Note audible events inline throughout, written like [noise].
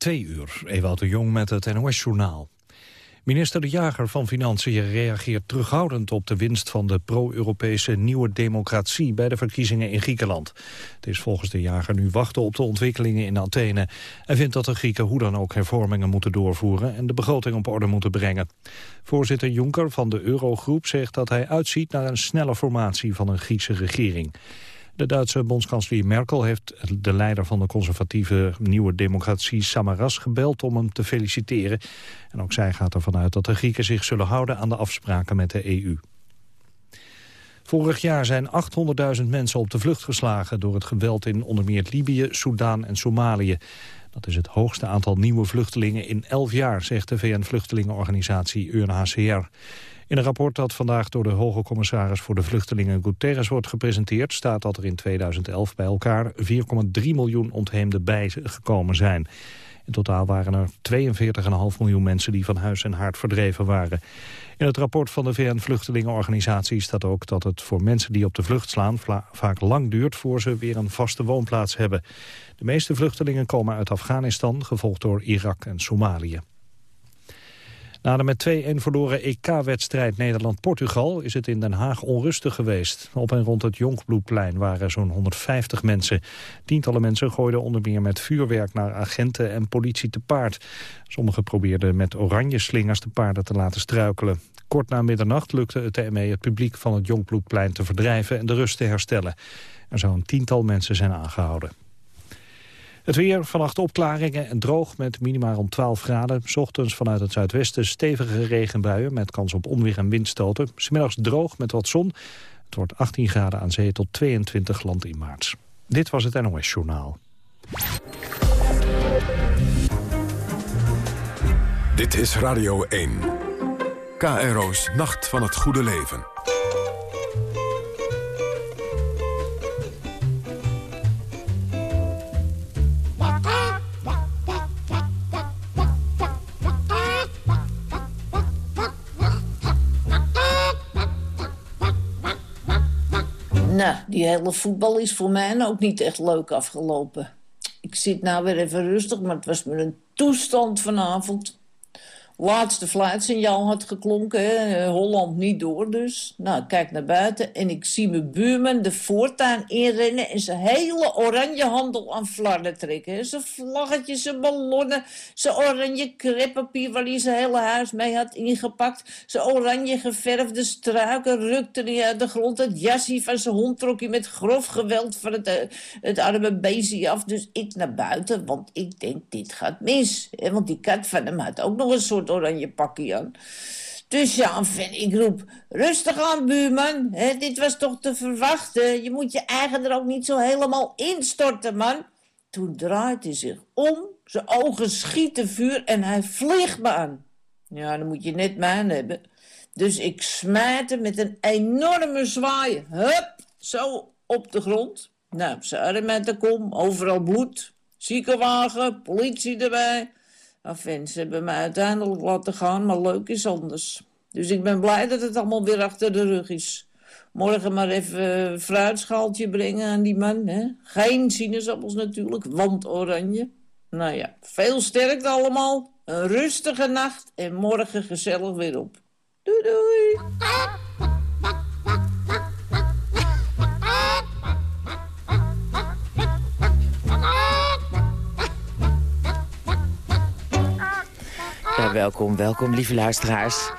Twee uur, Ewout de Jong met het NOS-journaal. Minister De Jager van Financiën reageert terughoudend op de winst van de pro-Europese nieuwe democratie bij de verkiezingen in Griekenland. Het is volgens De Jager nu wachten op de ontwikkelingen in Athene. Hij vindt dat de Grieken hoe dan ook hervormingen moeten doorvoeren en de begroting op orde moeten brengen. Voorzitter Juncker van de Eurogroep zegt dat hij uitziet naar een snelle formatie van een Griekse regering. De Duitse bondskanselier Merkel heeft de leider van de conservatieve nieuwe democratie Samaras gebeld om hem te feliciteren. En ook zij gaat ervan uit dat de Grieken zich zullen houden aan de afspraken met de EU. Vorig jaar zijn 800.000 mensen op de vlucht geslagen door het geweld in onder meer Libië, Soudaan en Somalië. Dat is het hoogste aantal nieuwe vluchtelingen in 11 jaar, zegt de VN-vluchtelingenorganisatie UNHCR. In een rapport dat vandaag door de hoge commissaris voor de vluchtelingen Guterres wordt gepresenteerd, staat dat er in 2011 bij elkaar 4,3 miljoen ontheemden bijgekomen zijn. In totaal waren er 42,5 miljoen mensen die van huis en haard verdreven waren. In het rapport van de VN-vluchtelingenorganisatie staat ook dat het voor mensen die op de vlucht slaan vaak lang duurt voor ze weer een vaste woonplaats hebben. De meeste vluchtelingen komen uit Afghanistan, gevolgd door Irak en Somalië. Na de met 2-1 verloren EK-wedstrijd Nederland-Portugal is het in Den Haag onrustig geweest. Op en rond het Jonkbloedplein waren zo'n 150 mensen. Tientallen mensen gooiden onder meer met vuurwerk naar agenten en politie te paard. Sommigen probeerden met oranje slingers de paarden te laten struikelen. Kort na middernacht lukte het TME het publiek van het Jonkbloedplein te verdrijven en de rust te herstellen. Er zou een tiental mensen zijn aangehouden. Het weer, vannacht opklaringen en droog met minimaal om 12 graden. Ochtends vanuit het zuidwesten stevige regenbuien met kans op onweer en windstoten. Smiddags droog met wat zon. Het wordt 18 graden aan zee tot 22 land in maart. Dit was het NOS Journaal. Dit is Radio 1. KRO's Nacht van het Goede Leven. Nou, die hele voetbal is voor mij ook niet echt leuk afgelopen. Ik zit nou weer even rustig, maar het was me een toestand vanavond laatste fluitsignaal had geklonken. Hè? Holland niet door dus. Nou, ik kijk naar buiten en ik zie mijn buurman de voortuin inrennen... en zijn hele oranje handel aan flarden trekken. Zijn vlaggetjes, zijn ballonnen, zijn oranje kreppapier... waar hij zijn hele huis mee had ingepakt. Zijn oranje geverfde struiken rukte hij uit de grond. Het jasje van zijn hond trok hij met grof geweld van het, eh, het arme beestje af. Dus ik naar buiten, want ik denk, dit gaat mis. Hè? Want die kat van hem had ook nog een soort oranje pakje aan. Dus ja, ik roep, rustig aan buurman, dit was toch te verwachten. Je moet je eigen er ook niet zo helemaal instorten, man. Toen draait hij zich om, zijn ogen schieten vuur en hij vliegt me aan. Ja, dan moet je net mijn hebben. Dus ik smijt hem met een enorme zwaai, hup, zo op de grond. Nou, ze arm kom, overal bloed, ziekenwagen, politie erbij. Enfin, ze hebben me uiteindelijk laten gaan, maar leuk is anders. Dus ik ben blij dat het allemaal weer achter de rug is. Morgen maar even een fruitschaaltje brengen aan die man. Hè? Geen sinaasappels natuurlijk, want oranje. Nou ja, veel sterkte allemaal. Een rustige nacht en morgen gezellig weer op. Doei doei! Welkom, welkom, lieve luisteraars.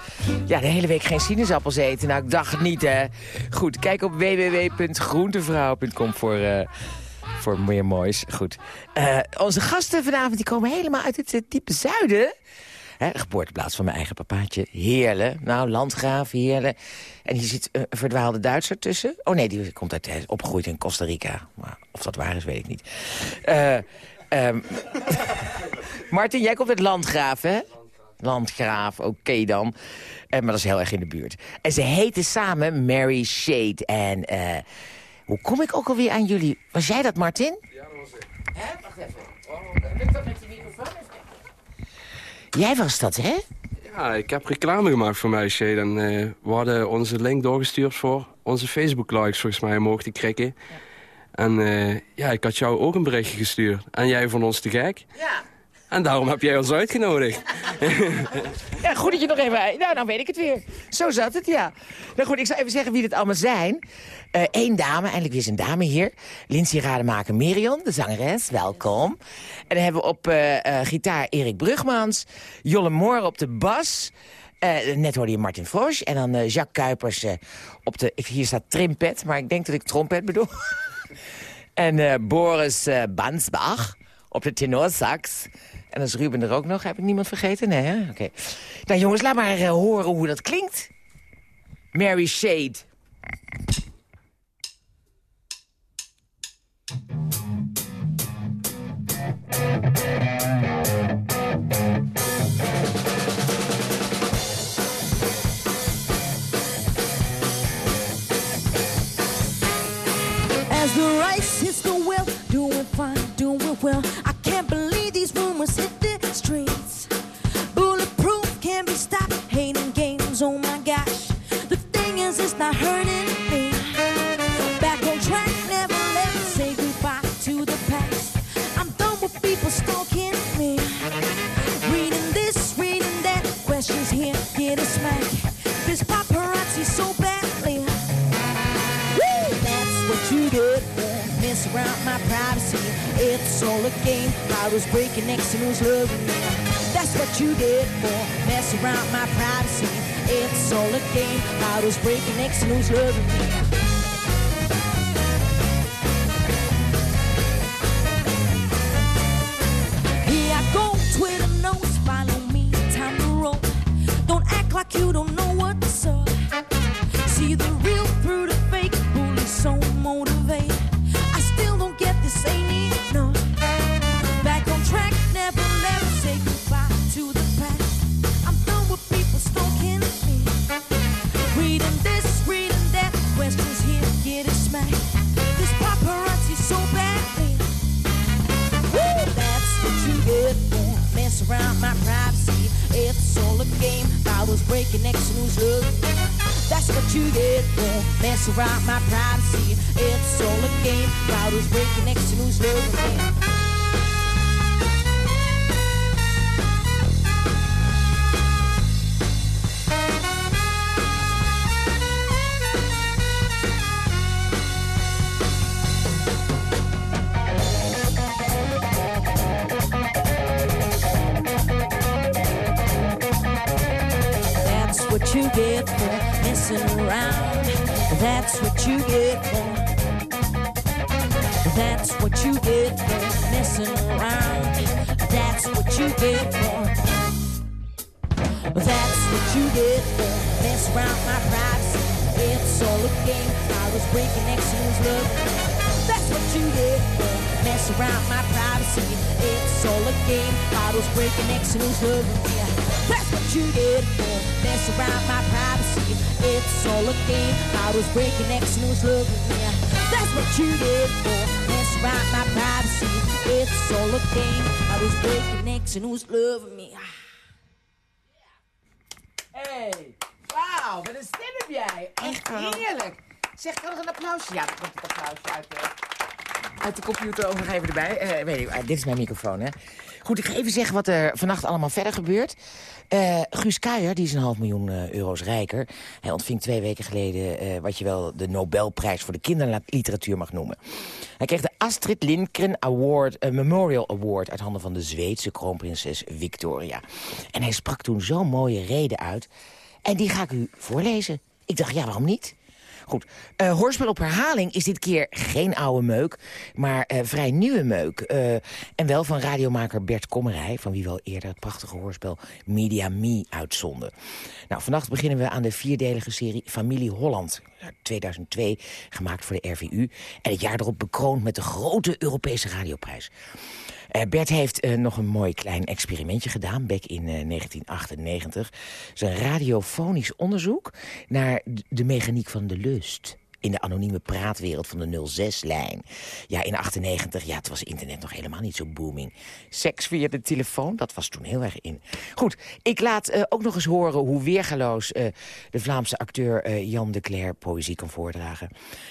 Ja, de hele week geen sinaasappels eten. Nou, ik dacht het niet, hè. Goed, kijk op www.groentevrouw.com voor... Uh, voor meer moois. Goed. Uh, onze gasten vanavond die komen helemaal uit het diepe zuiden. Hè, geboorteplaats van mijn eigen papaatje. Heerlen. Nou, landgraaf, Heerlen. En hier zit een verdwaalde Duitser tussen. Oh nee, die komt uit, opgegroeid in Costa Rica. Maar of dat waar is, weet ik niet. Uh, um, [laughs] Martin, jij komt uit Landgraaf, hè? Landgraaf, oké dan. Uh, maar dat is heel erg in de buurt. En ze heten samen Mary Shade. En uh, hoe kom ik ook alweer aan jullie? Was jij dat, Martin? Ja, dat was ik. Hè? Wacht even. Oh, lukt dat met de microfoon? Jij was dat, hè? Ja, ik heb reclame gemaakt voor Mary Shade. En uh, we hadden onze link doorgestuurd voor onze Facebook-likes, volgens mij, omhoog te krikken. Ja. En ja, ik had jou ook een berichtje gestuurd. En jij vond ons te gek. Ja. En daarom heb jij ons uitgenodigd. [laughs] Ja, goed dat je nog even... Nou, dan weet ik het weer. Zo zat het, ja. Nou goed, ik zal even zeggen wie dit allemaal zijn. Eén dame, eindelijk weer een dame hier. Lindsay Rademaker Merion, de zangeres, welkom. En dan hebben we op uh, gitaar Erik Brugmans. Jolle Moor op de bas. Net hoorde je Martin Frosch. En dan Jacques Kuipers op de... Hier staat trimpet, maar ik denk dat ik trompet bedoel. [laughs] en Boris Bansbach op de tenorsax. En dan is Ruben er ook nog. Heb ik niemand vergeten? Nee, hè? Oké. Nou jongens, laat maar uh, horen hoe dat klinkt. Mary Shade. Breaking next who's loving me. Love. That's what you for mess around my privacy. It's all a game. I was breaking next to who's loving me. That's what you for mess around my privacy. It's all a game. I was breaking next to who's loving me. That's what you for mess around my privacy. It's all a game. I was breaking next to who's loving me. Ja, er komt applausje uit de, uit de computer ook nog even erbij. Eh, weet ik, ah, dit is mijn microfoon, hè. Goed, ik ga even zeggen wat er vannacht allemaal verder gebeurt. Eh, Guus Kuijer, die is een half miljoen eh, euro's rijker. Hij ontving twee weken geleden wat je wel de Nobelprijs voor de kinderliteratuur mag noemen. Hij kreeg de Astrid Lindgren Award, Memorial Award uit handen van de Zweedse kroonprinses Victoria. En hij sprak toen zo'n mooie reden uit. En die ga ik u voorlezen. Ik dacht, ja, waarom niet? Goed, eh, hoorspel op herhaling is dit keer geen oude meuk, maar eh, vrij nieuwe meuk. Eh, en wel van radiomaker Bert Kommerij, van wie we al eerder het prachtige hoorspel Media Me uitzonden. Nou, vannacht beginnen we aan de vierdelige serie Familie Holland. uit 2002, gemaakt voor de RVU. En het jaar erop bekroond met de grote Europese radioprijs. Eh, Bert heeft eh, nog een mooi klein experimentje gedaan, back in eh, 1998. Zijn radiofonisch onderzoek naar de mechaniek van de lust. In de anonieme praatwereld van de 06-lijn. Ja, in 98, ja, het was internet nog helemaal niet zo booming. Seks via de telefoon, dat was toen heel erg in. Goed, ik laat eh, ook nog eens horen hoe weergaloos eh, de Vlaamse acteur eh, Jan de Cler poëzie kan voordragen.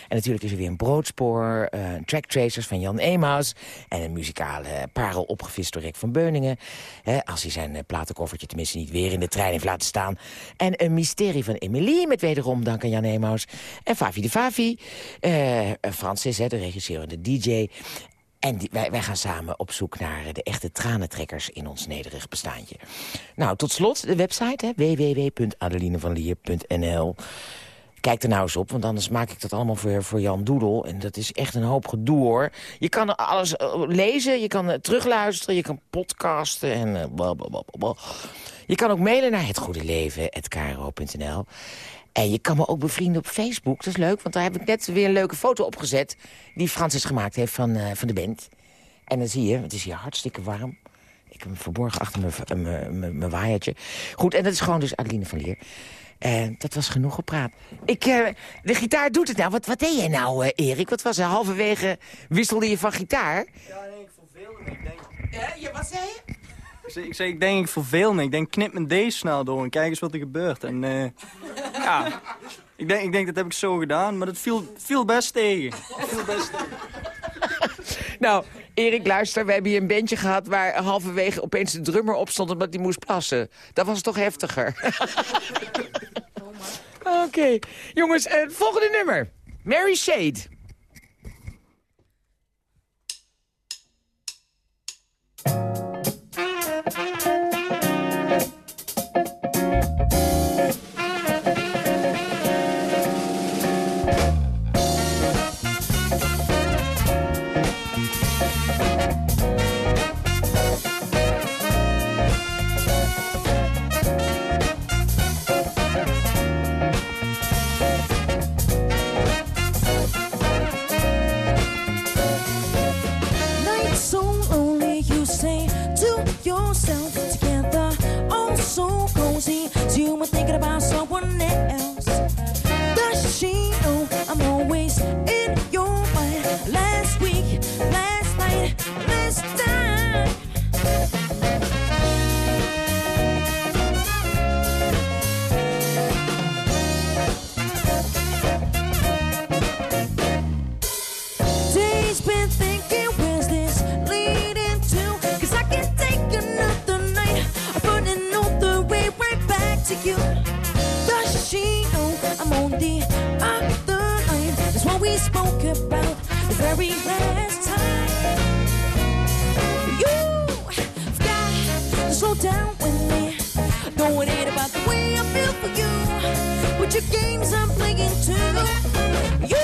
En natuurlijk is er weer een broodspoor, tracktracers van Jan Emaus... en een muzikale parel opgevist door Rick van Beuningen. Als hij zijn platenkoffertje tenminste niet weer in de trein heeft laten staan. En een mysterie van Emily, met wederom dank aan Jan Emaus. En Favi de Favi, uh, Francis, hè, de regisseur DJ... En wij, wij, gaan samen op zoek naar de echte tranentrekkers in ons nederig bestaantje. Nou, tot slot de website, www.adelinevanlier.nl. Kijk er nou eens op, want anders maak ik dat allemaal voor, voor Jan Doedel. En dat is echt een hoop gedoe, hoor. Je kan alles uh, lezen, je kan uh, terugluisteren, je kan podcasten en blablabla. Je kan ook mailen naar hetgoedeleven.kro.nl. En je kan me ook bevrienden op Facebook. Dat is leuk, want daar heb ik net weer een leuke foto opgezet... die Francis gemaakt heeft van, uh, van de band. En dan zie je, het is hier hartstikke warm. Ik heb hem verborgen achter mijn waaiertje. Goed, en dat is gewoon dus Adeline van Leer. Uh, dat was genoeg gepraat. Ik, uh, de gitaar doet het nou. Wat, wat deed jij nou, uh, Erik? Wat was er? Halverwege wisselde je van gitaar? Ja, nee, ik verveelde me. Ik denk... ja, wat zei je? Ik zei, ik, denk, ik verveel me. Ik denk, knip mijn D snel door en kijk eens wat er gebeurt. En ja, ik denk, ik denk, dat heb ik zo gedaan. Maar dat viel, viel best tegen. best [laughs] nou, Erik, luister, we hebben hier een bandje gehad... waar halverwege opeens de drummer opstond omdat hij moest plassen. Dat was toch heftiger? [laughs] Oké. Jongens, uh, volgende nummer. Mary Shade. thinking about someone else. down with me. Don't worry about the way I feel for you. But your games I'm playing too. You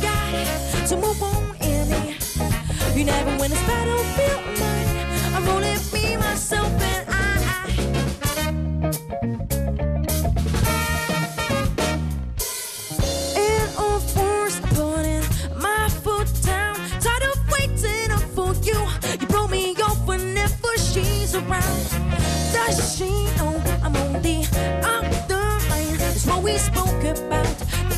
got to move on, Annie. You never win a spell.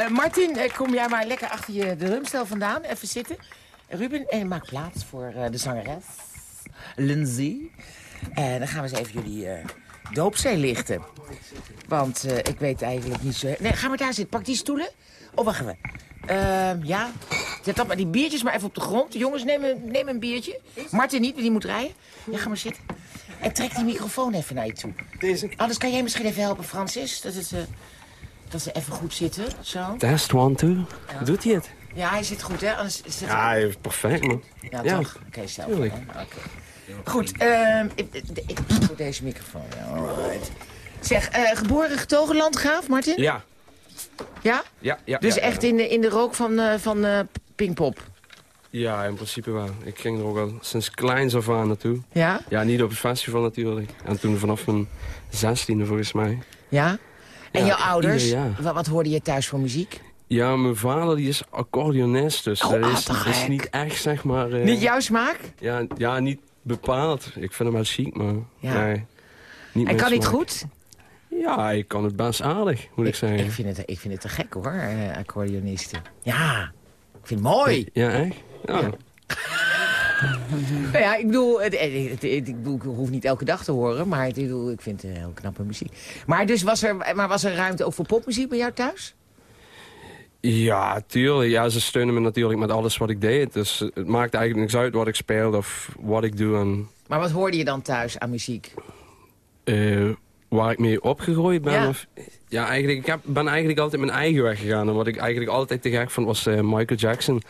Eh, Martin, eh, kom jij maar lekker achter je drumstel vandaan. Even zitten. Ruben, en maak plaats voor eh, de zangeres. Lindsay. En dan gaan we eens even jullie doopzee lichten. Want ik weet eigenlijk niet zo... Nee, ga maar daar zitten. Pak die stoelen. Oh, wacht even. Ehm, ja, zet dan maar die biertjes maar even op de grond. Jongens, neem een, neem een biertje. Martin niet, die moet rijden. Ja, ga maar zitten. En trek die microfoon even naar je toe. Deze. Anders kan jij misschien even helpen, Francis. Dat, eh, dat ze even goed zitten, zo. Test, one, two. Doet hij het? Ja, hij zit goed, hè? Anders zit Ja, hij is perfect, man. ja, ja, toch? Oké, zelf. tuurlijk. hè? Oké. Goed, ehm ik, ik, ik voor deze microfoon. Ja, alright. Zeg, eh, geboren getogen landgraaf, Martin? Ja. Ja? Ja, ja. Dus ja, echt ja. in de, in de rook van, eh van eh, Pinkpop? Ja, in principe wel. Ik ging er ook al sinds kleins af aan naartoe. Ja? Ja, niet op het festival natuurlijk. En toen vanaf mijn zestiende volgens mij. Ja? En Ja, jouw ouders, ieder wat, hoorde je thuis voor muziek? Ja, mijn vader die is accordeonist, dus Oh, dat ah, is, dat is niet echt, zeg maar... eh, Niet jouw smaak? Ja, ja, niet bepaald. Ik vind hem wel chic, maar... Ja. Nee, niet Hij mijn kan niet goed? Ja, ik kan het best aardig, moet ik, zeggen. Ik vind, het, ik vind het te gek hoor, eh, accordeonisten. Ja, ik vind het mooi. Ja, echt? Ja. Ja. [laughs] Nou ja, ik bedoel, het, het, ik bedoel, ik hoef niet elke dag te horen, maar ik, bedoel, ik vind het heel knappe muziek. Maar, dus was er, maar was er ruimte ook voor popmuziek bij jou thuis? Ja, tuurlijk. Ja, ze steunen me natuurlijk met alles wat ik deed. Dus het maakt eigenlijk niks uit wat ik speel of wat ik doe. En Maar wat hoorde je dan thuis aan muziek? eh, waar ik mee opgegroeid ben. Ja. Of, ja, eigenlijk, ik heb, ben eigenlijk altijd mijn eigen weg gegaan. En wat ik eigenlijk altijd te gek vond was eh, Michael Jackson.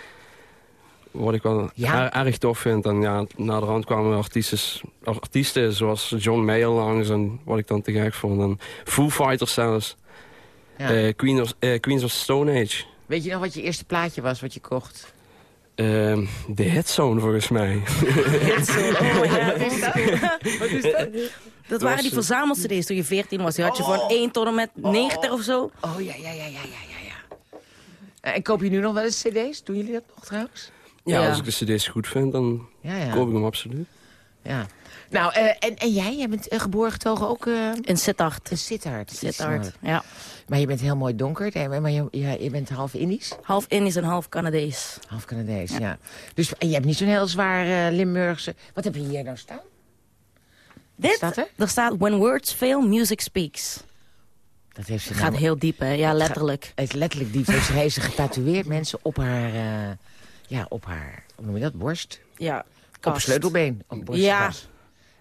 Wat ik wel Ja. er- erg tof vind. En ja, na de rand kwamen artiesten, artiesten zoals John Mayer langs. En wat ik dan te gek vond. En Foo Fighters zelfs. Ja. Eh, Queen of, eh, Queens of Stone Age. Weet je nog wat je eerste plaatje was wat je kocht? Ehm, de hitzone volgens mij. [laughs] Oh, ja. Wat is dat? Dat waren die verzamel-cd's toen je 14 was. Die had je Oh. voor 1 tot en met 90 of zo. Oh ja, ja, ja, ja, ja, ja. ja. Eh, En koop je nu nog wel eens cd's? Doen jullie dat nog trouwens? Ja, Ja. als ik de cd's goed vind, dan Ja, ja. koop ik hem absoluut. ja. Nou, eh, en, en jij? Jij bent eh, geboren getogen ook eh In Sittard. in Sittard. Sittard, ja. Maar je bent heel mooi donker. Maar je, ja, je bent half Indisch? Half Indisch en half Canadees. Half Canadees, ja. Dus en je hebt niet zo'n heel zwaar eh, Limburgse... Wat heb je hier nou staan? Dit, staat er? staat When Words Fail, Music Speaks. Dat heeft ze Het gaat nou- heel diep, hè? Ja, letterlijk. Het is letterlijk diep. Heeft ze, heeft ze getatoeëerd mensen op haar... ja, op haar... Hoe noem je dat? Borst? Ja, Op een kast. sleutelbeen. Op borstkas.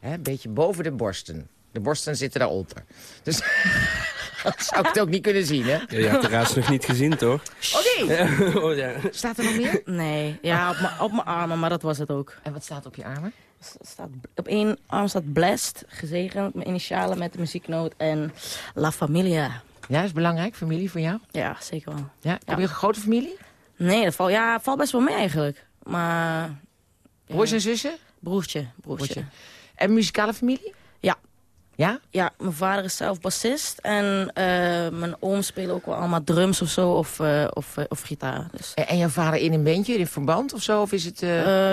Ja. Hè, een beetje boven de borsten. De borsten zitten daaronder. Dus [laughs] dat zou ik het ook niet kunnen zien, hè? Ja, je hebt de rest nog niet gezien, toch? Nee! [laughs] oh, ja. Staat er nog meer? Nee, ja, op mijn- op mijn armen, maar dat was het ook. En wat staat op je armen? Staat, op één arm staat Blessed, gezegend, mijn initialen met de muzieknoot en La Familia. Ja, is belangrijk. Familie voor jou? Ja, zeker wel. Ja? Heb je een grote familie? Nee, dat valt, ja, valt best wel mee eigenlijk. Maar... Broers en zussen? Broertje, broertje. Broertje. En muzikale familie? Ja. Ja? Ja, mijn vader is zelf bassist. En eh, mijn oom spelen ook wel allemaal drums of zo. Of, eh, of, eh, of gitaar. Dus. En, en jouw vader in een bandje, in verband of zo? Of is het...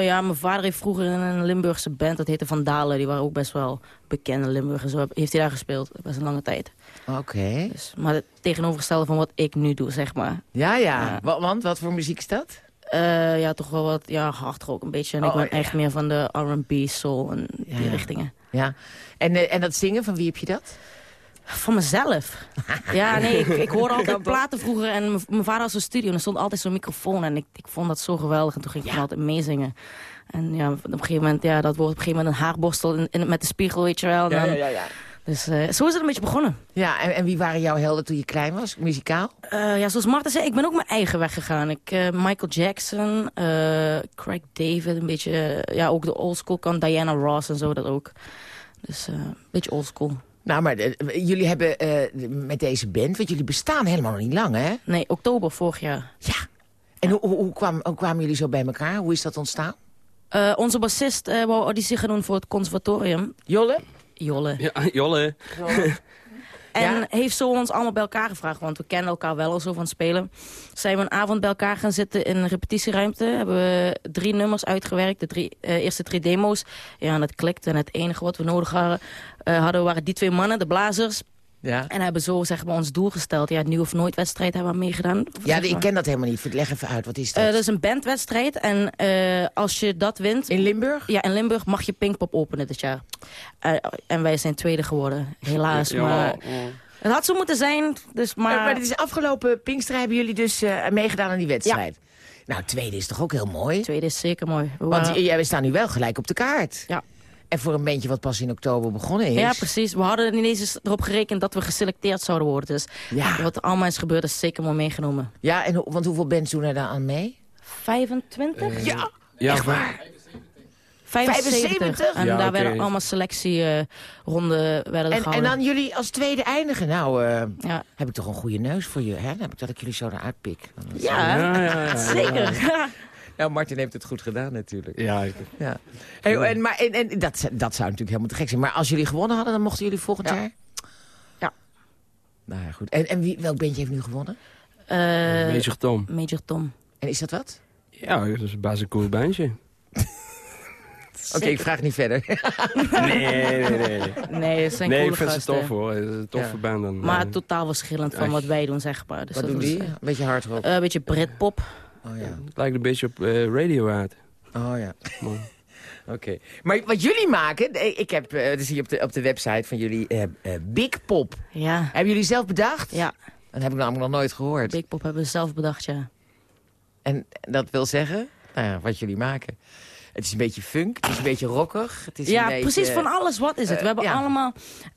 ja, mijn vader heeft vroeger in een Limburgse band. Dat heette Van Dalen. Die waren ook best wel bekende Limburgers. Zo heeft hij daar gespeeld. Best een lange tijd. Oké. Dus, maar het tegenovergestelde van wat ik nu doe, zeg maar. Ja, ja. Ja. Wa- Want, wat voor muziek is dat? Ja, toch wel wat ja, hard ook een beetje. En ik Oh, ben ja. echt meer van de R&B, soul en die Ja. richtingen. Ja. En, eh, en dat zingen, van wie heb je dat? Van mezelf. [laughs] ja, nee, ik, ik hoorde altijd [laughs] platen vroeger en mijn- vader had zo'n studio en er stond altijd zo'n microfoon en ik, ik vond dat zo geweldig en toen ging ik gewoon altijd meezingen. En ja, op een gegeven moment, ja, dat wordt op een gegeven moment een haarborstel in, in- met de spiegel, weet je wel. Ja, Dan- ja, ja, ja. Dus eh, zo is het een beetje begonnen. Ja, en, en wie waren jouw helden toen je klein was, muzikaal? Eh, ja, zoals Marta zei, ik ben ook mijn eigen weg gegaan. Ik, eh, Michael Jackson, Craig David, een beetje, ja, ook de oldschool kant, Diana Ross en zo, dat ook. Dus een beetje oldschool. Nou, maar jullie hebben met deze band, want jullie bestaan helemaal nog niet lang, hè? Nee, oktober vorig jaar. Ja. En hoe, hoe, hoe, kwam, hoe kwamen jullie zo bij elkaar? Hoe is dat ontstaan? Onze bassist wou auditie gaan doen voor het conservatorium. Jolle? Jolle. Ja, [laughs] Jolle. En Ja? heeft zo ons allemaal bij elkaar gevraagd, want we kennen elkaar wel al zo van spelen. Zijn we een avond bij elkaar gaan zitten in een repetitieruimte. Hebben we drie nummers uitgewerkt, de drie, eh, eerste drie demo's. Ja, en het klikte. En het enige wat we nodig hadden, eh, hadden waren die twee mannen, de blazers. Ja. En hebben zo zeg maar, ons doel gesteld. Ja, het nu of nooit wedstrijd hebben we meegedaan. Ja, Zeg ik ken dat helemaal niet. Leg even uit, wat is dat? Eh, dat is een bandwedstrijd. En eh, als je dat wint... In Limburg? Ja, in Limburg mag je Pinkpop openen dit jaar. Eh, en wij zijn tweede geworden, helaas. Ja, maar oh. het had zo moeten zijn, dus Maar, maar... dit is afgelopen Pinkster hebben jullie dus eh, meegedaan aan die wedstrijd. Nou, tweede is toch ook heel mooi? Tweede is zeker mooi. We Want waren- jij we staan nu wel gelijk op de kaart. Ja. En voor een bandje wat pas in oktober begonnen is. Ja, precies. We hadden ineens eens erop gerekend dat we geselecteerd zouden worden. Dus Ja. wat er allemaal is gebeurd is zeker mooi meegenomen. Ja, en want hoeveel bands doen er daar aan mee? 25? ja, Ja, echt waar. 75. 75? En Ja, daar werden allemaal selectieronden werden En, gehouden. en dan jullie als tweede eindigen. Nou, eh, Ja, heb ik toch een goede neus voor je. Hè? Dan heb ik dat ik jullie zo eruit pik. ja, Ja, ja, ja, zeker. [laughs] [laughs] Nou, Martin heeft het goed gedaan natuurlijk. Ja, ik- Ja. Hey, en, maar, en, en, dat, dat zou natuurlijk helemaal te gek zijn. Maar als jullie gewonnen hadden, dan mochten jullie volgend Ja. jaar? Ja. Nou ja, goed. En, en wie, welk bandje heeft nu gewonnen? Eh, Major Tom. Major Tom. En is dat wat? Ja, dat is een cool bandje. [laughs] Oké, ik vraag niet verder. [laughs] Nee, nee, nee. Nee, het zijn Nee, coole ik vind ze tof hoor. Het is een toffe Ja. band. Dan, Maar eh, totaal verschillend van wat wij doen, zeg maar. Dus wat dat doen is, die? eh, Een beetje hard rock. Een beetje Britpop. Oh ja. het lijkt een beetje op eh Radiohead. Oh ja. [laughs] Oké. Maar wat jullie maken, eh, ik heb, eh, dat zie je op de, op de website van jullie, eh, eh, Big Pop. Ja, Hebben jullie zelf bedacht? ja. Dat heb ik namelijk nog nooit gehoord. Big Pop hebben we zelf bedacht, ja. En dat wil zeggen, nou ja, wat jullie maken. Het is een beetje funk, het is een beetje rockig. Het is Ja, een beetje, precies van alles wat is het. eh, We hebben ja. allemaal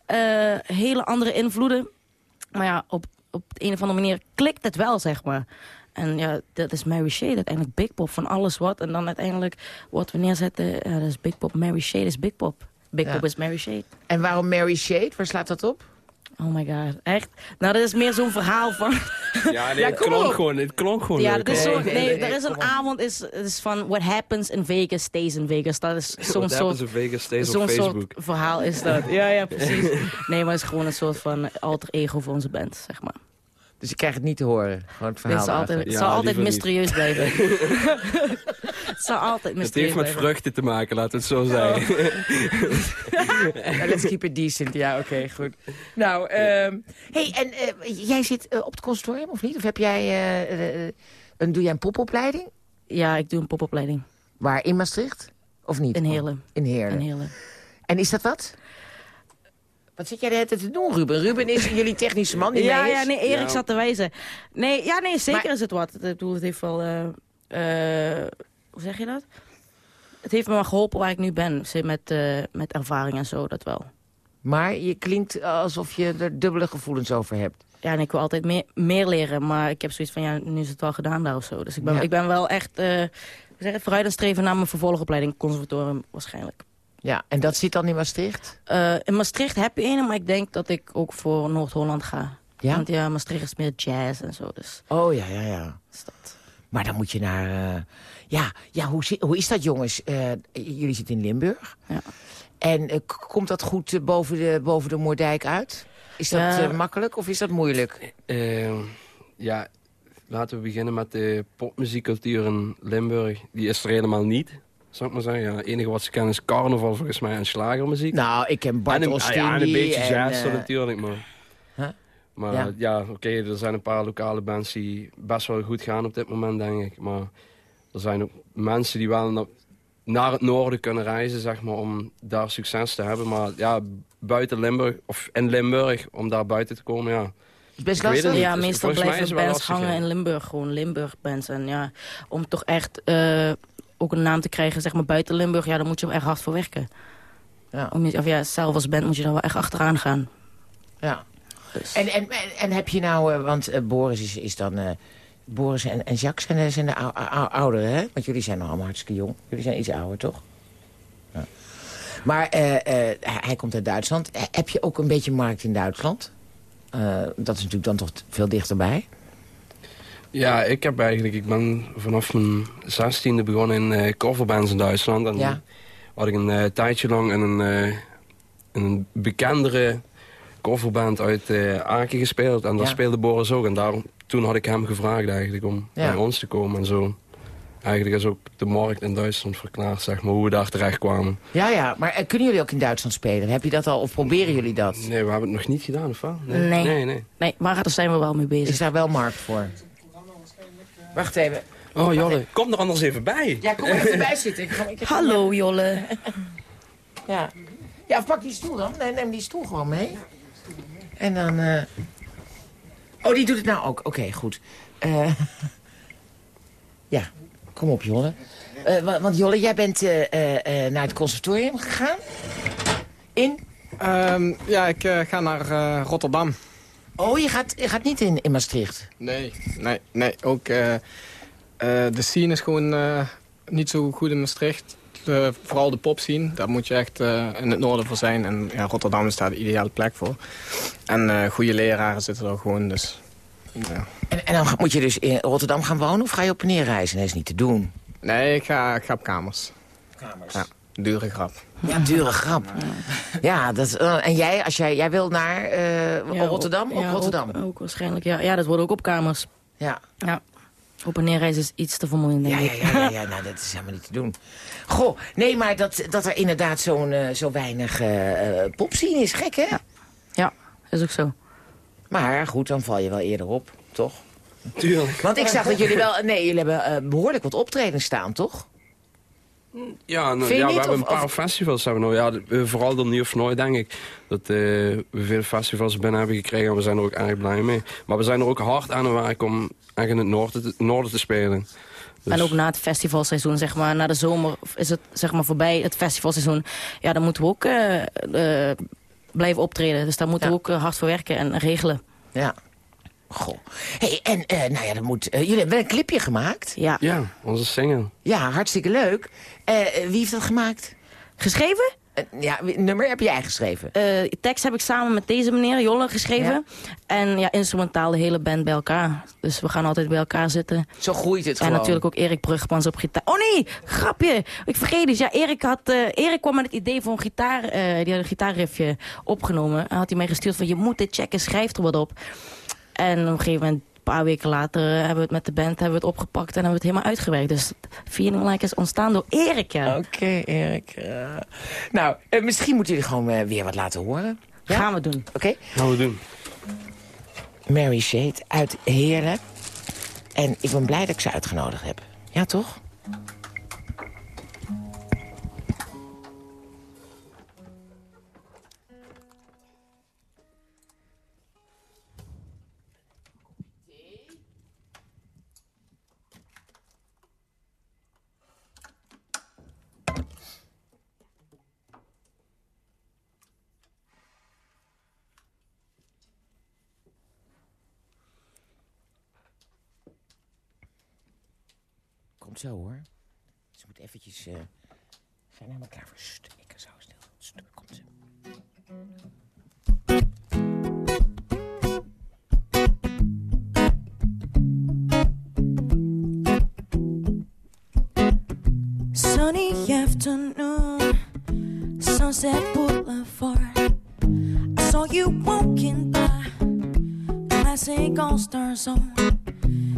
eh, hele andere invloeden. Maar ja, op, op de een of andere manier klikt het wel, zeg maar. En ja, dat is Mary Shade, uiteindelijk Big Pop van alles wat. En dan uiteindelijk wat we neerzetten, ja, dat is Big Pop. Mary Shade is Big Pop. Big Ja. Pop is Mary Shade. En waarom Mary Shade? Waar slaat dat op? Oh my god, echt? Nou, dat is meer zo'n verhaal van... [laughs] Ja, nee, Ja, het, klonk gewoon, het klonk gewoon Ja, leuk, dat is zo, Nee, nee, nee, nee, er is een avond, is, is van what happens in Vegas stays in Vegas. Dat is zo'n What happens soort... in Vegas stays op Zo'n soort Facebook. verhaal is dat. Ja, ja, precies. Nee, maar het is gewoon een soort van alter ego voor onze band, zeg maar. Dus je krijgt het niet te horen. Gewoon het Het, verhaal altijd, het Ja, zal altijd mysterieus blijven. [laughs] het zal altijd Het mysterieus heeft met blijven. vruchten te maken, laten we het zo zeggen. [laughs] Ja, let's keep it decent. Ja, oké, goed. Nou, ehm hey, en eh, jij zit eh, op het conservatorium of niet? Of heb jij, eh, eh, een, doe jij een popopleiding? Ja, ik doe een popopleiding. Waar, in Maastricht? Of niet? In Heerlen. In Heerlen. In Heerlen. En is dat wat? Wat zit jij de hele tijd te doen, Ruben? Ruben is [laughs] jullie technische man die Ja, mee is? ja, nee, Erik Ja. zat te wijzen. Nee, ja, nee, zeker Maar- is het wat. Ik bedoel, het heeft wel... eh, eh, hoe zeg je dat? Het heeft me wel geholpen waar ik nu ben. Ze- Met, eh, met ervaring en zo, dat wel. Maar je klinkt alsof je er dubbele gevoelens over hebt. Ja, en ik wil altijd meer, meer leren. Maar ik heb zoiets van, ja, nu is het wel gedaan daar of zo. Dus ik ben, Ja. ik ben wel echt... eh, hoe zeg vooruit aan streven naar mijn vervolgopleiding. Conservatorium waarschijnlijk. Ja, en dat zit dan in Maastricht? Eh, in Maastricht heb je een, maar ik denk dat ik ook voor Noord-Holland ga. Ja? Want ja, Maastricht is meer jazz en zo. Dus Oh, ja, ja, ja. is dat. Maar dan moet je naar... eh, ja, ja hoe, hoe is dat, jongens? Eh, jullie zitten in Limburg. Ja. En komt dat goed boven, de, boven de Moerdijk uit? Is dat Ja. makkelijk of is dat moeilijk? Ja, laten we beginnen met de popmuziekcultuur in Limburg. Die is er helemaal niet, zou ik maar zeggen. Ja, het enige wat ze kennen is carnaval volgens mij en slagermuziek. Nou, ik ken Bart en, een, ja, en een beetje en, jazz eh, natuurlijk, maar... Huh? Maar Ja. ja, oké, er zijn een paar lokale bands die best wel goed gaan op dit moment, denk ik. Maar er zijn ook mensen die wel na- naar het noorden kunnen reizen, zeg maar, om daar succes te hebben. Maar ja, buiten Limburg, of in Limburg, om daar buiten te komen, ja. Is best lastig? Ja, Dus meestal blijven bands lastig, hangen ja. in Limburg. Gewoon Limburg bands. En ja, om toch echt eh, ook een naam te krijgen, zeg maar buiten Limburg, ja, daar moet je wel echt hard voor werken. Ja. Om je, of ja, zelf als band moet je daar wel echt achteraan gaan. Ja. Dus. En, en, en, heb je nou, eh, want eh, Boris is, is dan... eh, Boris en, en Jacques zijn, de- zijn de ou- ou- ouderen, hè? Want jullie zijn nog allemaal hartstikke jong. Jullie zijn iets ouder, toch? Ja. Maar hij, komt uit Duitsland. Heb je ook een beetje markt in Duitsland? Dat is natuurlijk dan toch veel dichterbij. Ja, ik heb eigenlijk, ik ben vanaf mijn zestiende begonnen in eh coverbands in Duitsland. En Ja. had ik een eh, tijdje lang in een, eh, in een bekendere coverband uit eh Aken gespeeld. En daar Ja. speelde Boris ook. En daarom, toen had ik hem gevraagd eigenlijk om Ja. bij ons te komen en zo. Eigenlijk is ook de markt in Duitsland verklaard, zeg maar, hoe we daar terecht kwamen. Ja, ja. Maar kunnen jullie ook in Duitsland spelen? Heb je dat al, of proberen jullie dat? Nee, we hebben het nog niet gedaan, of wel? Nee. nee. nee. Nee, maar daar zijn we wel mee bezig. Is daar wel markt voor? Wacht even. Oh, Jolle, kom er anders even bij. Ja, kom er even bij zitten. Ik ga, ik Hallo Jolle. Ja. ja, of pak die stoel dan. Nee, neem die stoel gewoon mee. En dan... eh, Oh, die doet het nou ook. Oké, goed. Eh, [laughs] Ja, kom op, Jolle. Eh, wa- want Jolle, jij bent eh, eh, eh, naar het conservatorium gegaan. In? Ehm, ja, ik ga naar eh, Rotterdam. Oh, je gaat, je gaat niet in, in Maastricht. Nee, nee, nee. Ook eh, eh, de scene is gewoon eh, niet zo goed in Maastricht. Vooral de popscene, daar moet je echt in het noorden voor zijn. En ja, Rotterdam is daar de ideale plek voor. En goede leraren zitten er gewoon, dus... Ja. En, en dan moet je dus in Rotterdam gaan wonen of ga je op en neer reizen? Is niet te doen. Nee, ik ga, ik ga op kamers. Kamers. Ja, dure grap. Ja, dure grap. Ja, dat, eh, en jij, als jij, jij wil naar eh, Ja, Rotterdam? ook- Ook ja, Rotterdam? Ook, ook waarschijnlijk, ja. Ja, dat wordt ook op kamers. Ja. Ja. Op en neerreizen is iets te vermoeiend, denk Ja, ja, ik. ja, ja, ja, nou, dat is helemaal niet te doen. Goh, nee, maar dat, dat er inderdaad zo'n eh, zo weinig eh eh, popscene is, gek, hè? Ja, is ook zo. Maar goed, dan val je wel eerder op, toch? Tuurlijk. Want ik zag dat jullie wel... Nee, jullie hebben eh, behoorlijk wat optredens staan, toch? Ja, nou, ja niet, we hebben of- een paar of- festivals. Hebben we nou. ja, vooral door Nieuw of Nooit, denk ik. Dat eh, we veel festivals binnen hebben gekregen. En we zijn er ook erg blij mee. Maar we zijn er ook hard aan het werk om echt in het noorden te, noorden te spelen. Dus- En ook na het festivalseizoen, zeg maar, na de zomer is het zeg maar voorbij, het festivalseizoen. Ja, dan moeten we ook eh, eh, blijven optreden. Dus daar moeten Ja. we ook hard voor werken en regelen. Ja. Goh. hey, en eh, nou ja, dan moet, eh, jullie hebben wel een clipje gemaakt. Ja. Ja, onze single. Ja, hartstikke leuk. Eh, wie heeft dat gemaakt? Geschreven? Ja, wie- nummer heb jij geschreven? Eh, tekst heb ik samen met deze meneer, Jolle, geschreven. En ja, instrumentaal de hele band bij elkaar. Dus we gaan altijd bij elkaar zitten. Zo groeit het En gewoon. natuurlijk ook Erik Brugmans op gitaar. Oh nee, grapje. Ik vergeet iets. Ja, Erik, had, eh, Erik kwam met het idee voor een gitaar. eh, die had een gitaarriffje opgenomen. En had hij mij gestuurd van je moet dit checken, schrijf er wat op. En op een gegeven moment, een paar weken later, eh, hebben we het met de band hebben we het opgepakt en hebben we het helemaal uitgewerkt. Dus Feeling Like is ontstaan door Erik. Oké, Erik. nou, eh, misschien moeten jullie gewoon eh, weer wat laten horen. Ja? Gaan we doen. Oké. Gaan we doen. Mary Shade uit Heerlen. En ik ben blij dat ik ze uitgenodigd heb. Ja, toch? Zo, hoor. Ze moet eventjes... eh zijn helemaal klaar voor steken. Zo stil. Stuk, komt ze. Sunny afternoon, Sunset Boulevard. I saw you walking by, classic all star zone.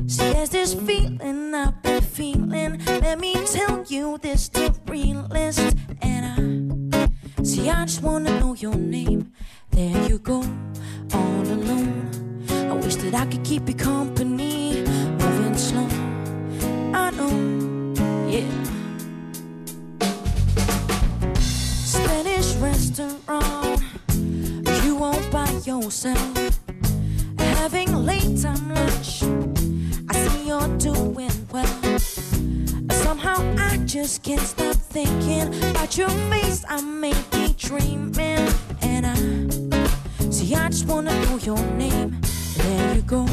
See, there's this feeling I've feeling. Let me tell you this the realest. And I see, I just wanna know your name. There you go, all alone. I wish that I could keep you company, moving slow. I know, yeah. Spanish restaurant, you all by yourself, having late time lunch. I see you're doing just can't stop thinking about your face. I may be dreaming, and I see. I just wanna know your name. There you go,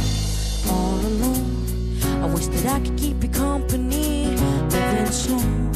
all alone. I wish that I could keep you company, moving slow.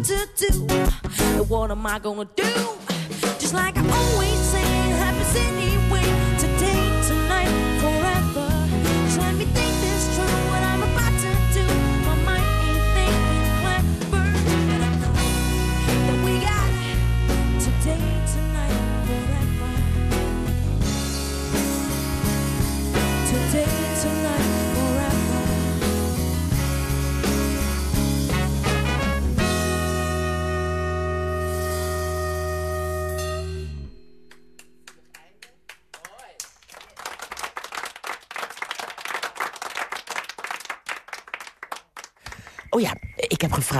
To do. And what am I gonna do? Just like I always say, happens anyway.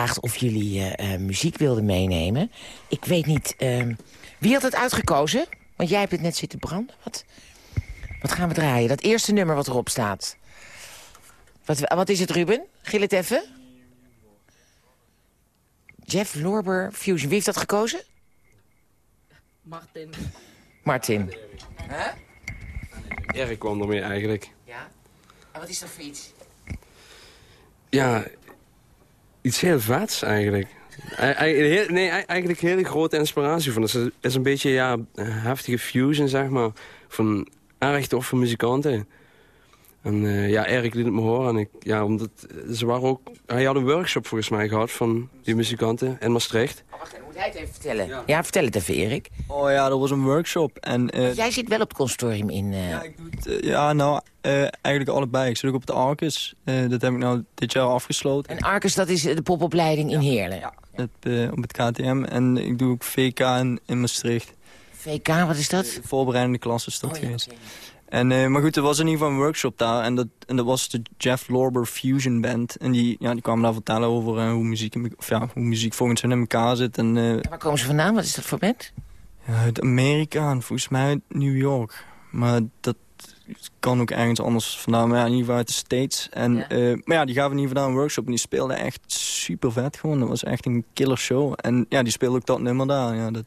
Gevraagd of jullie eh, eh, muziek wilden meenemen. Ik weet niet, ehm, wie had het uitgekozen? Want jij hebt het net zitten branden. Wat, wat gaan we draaien? Dat eerste nummer wat erop staat. Wat, wat is het, Ruben? Gil het even. Jeff Lorber Fusion. Wie heeft dat gekozen? Martin. Martin. Erik kwam ermee eigenlijk. Ja? En wat is dat voor iets? Ja, iets heel vets eigenlijk. Nee, eigenlijk hele grote inspiratie van. Het is- een beetje ja, heftige fusion, zeg maar. Van erg toffe muzikanten. En eh, ja, Erik liet het me horen. En ik, ja, omdat ze waren ook... Hij had een workshop volgens mij gehad van die muzikanten in Maastricht. Het even vertellen. Ja. vertel het even, Erik. Oh ja, dat was een workshop. En, eh, Jij zit wel op het consortium in... eh, ja, ik doe het, eh, ja, nou, eh, eigenlijk allebei. Ik zit ook op het Arcus. Eh, dat heb ik nou dit jaar afgesloten. En Arcus, dat is de popopleiding in Heerlen. Het, eh, op het KTM. En ik doe ook VK in, in Maastricht. VK, wat is dat? De voorbereidende klas is dat Oh, ja, geweest. En, eh, maar goed, er was in ieder geval een workshop daar. En dat, en dat was de Jeff Lorber Fusion Band. En die, ja, die kwamen daar vertellen over eh, hoe, muziek of ja, hoe muziek volgens hen in elkaar zit. En, En waar komen ze vandaan? Wat is dat voor band? ja, uit Amerika en volgens mij uit New York. Maar dat kan ook ergens anders vandaan. Maar ja, in ieder geval uit de States. En, Ja. maar ja, die gaven in ieder geval een workshop. En die speelden echt super vet gewoon. Dat was echt een killer show. En ja, die speelde ook dat nummer daar. Ja, dat,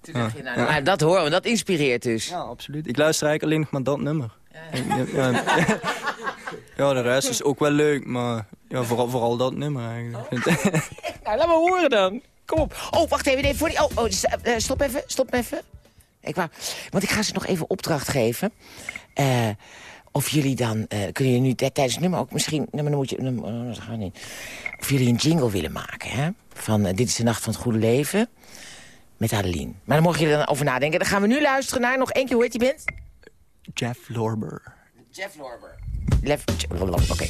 Toen Ja. dacht je, nou, nou, dat horen we, dat inspireert dus. ja, absoluut. Ik luister eigenlijk alleen nog maar dat nummer. Ja, ja, ja, de rest is ook wel leuk, maar ja, vooral, vooral dat nummer eigenlijk. [laughs] Nou, laat maar horen dan. Kom op. Oh, wacht even. Nee, voor die... Oh, oh s- eh, stop even. Stop even. Ik wou... Want ik ga ze nog even opdracht geven. Eh, of jullie dan... eh, kunnen jullie nu tijdens het nummer ook misschien... Nee, maar dan moet je... dan- oh, dat gaan we niet. Of jullie een jingle willen maken, hè? Van eh, Dit is de Nacht van het Goede Leven met Adelien. Maar dan mogen jullie dan over nadenken. Dan gaan we nu luisteren naar nog één keer hoe heet je bent. Jeff Lorber. Jeff Lorber. Lef... Oké.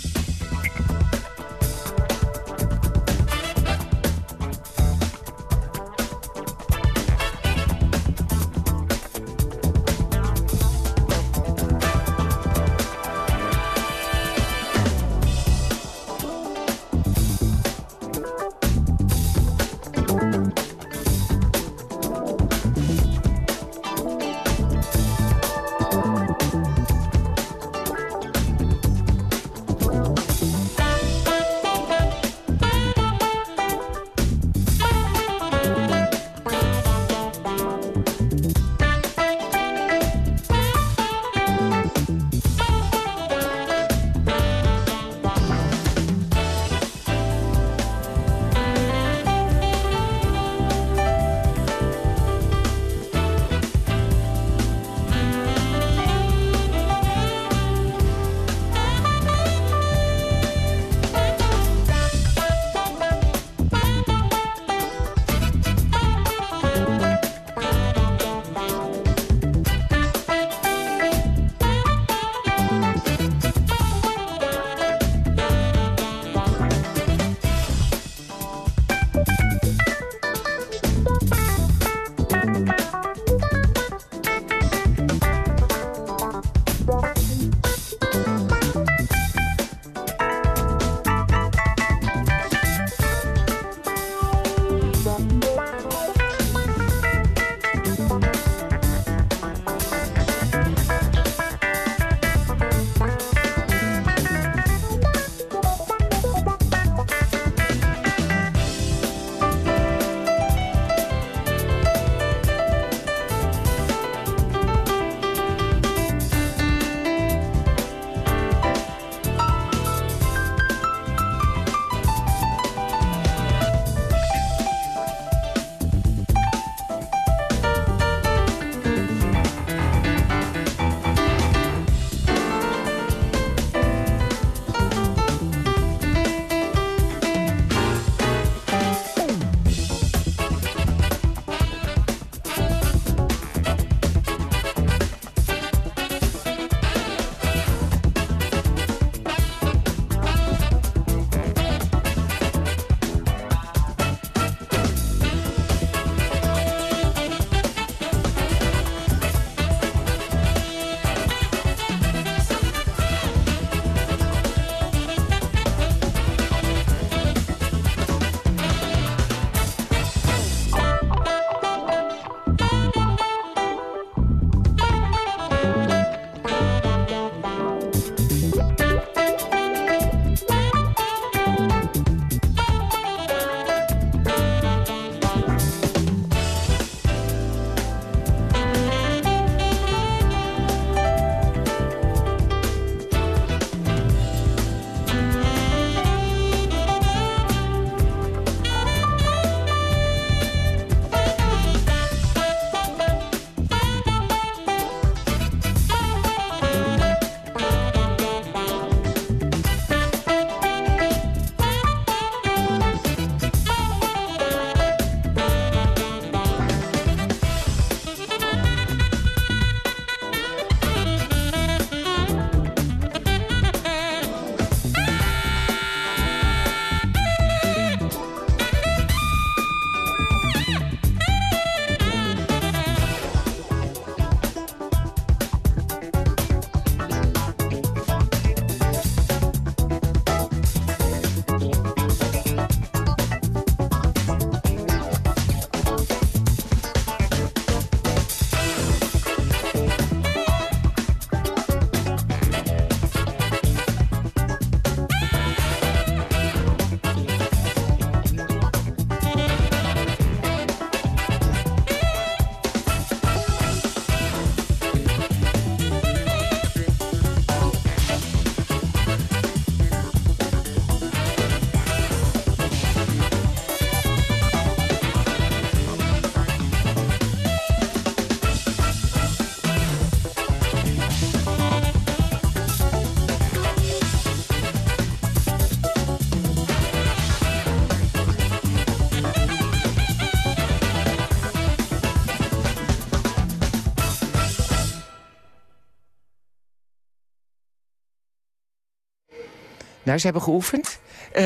Nou, ze hebben geoefend. Eh,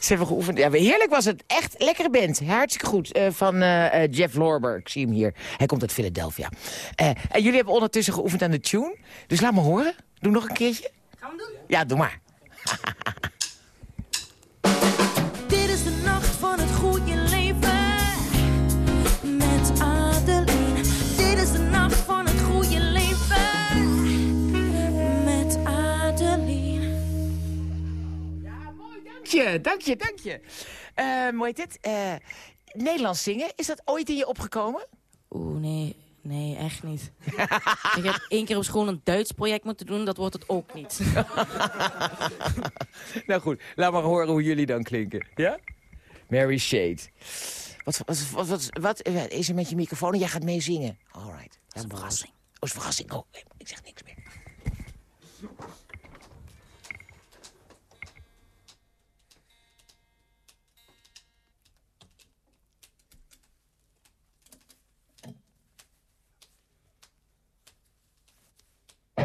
ze hebben geoefend. Ja, heerlijk was het. Echt lekkere band. Hartstikke goed. Eh, van eh, Jeff Lorber. Ik zie hem hier. Hij komt uit Philadelphia. En jullie hebben ondertussen geoefend aan de tune. Dus laat me horen. Doe nog een keertje. Gaan we doen? Ja, doe maar. [laughs] je, dank je, dank je. Eh, hoe heet dit? Eh, Nederlands zingen. Is dat ooit in je opgekomen? Oeh, nee. Nee, echt niet. ik heb één keer op school een Duits project moeten doen. Dat wordt het ook niet. [laughs] nou goed, laat maar horen hoe jullie dan klinken. Ja? Mary Shade. Wat, wat, wat, wat, wat is er met je microfoon en jij gaat mee zingen? All right. Dat is een verrassing. Oh, is een verrassing. Oh, ik zeg niks meer. How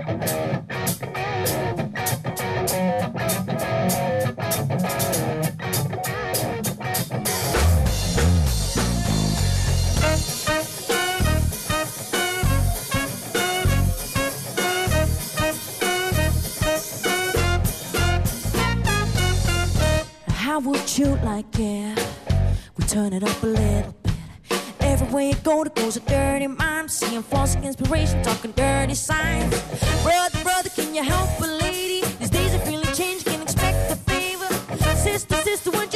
would you like it? We turn it up a little. Everywhere you go, there goes a dirty mind. Seeing false inspiration, talking dirty signs. Brother, brother, can you help a lady? These days are feeling changed, can expect a favor. Sister, sister, what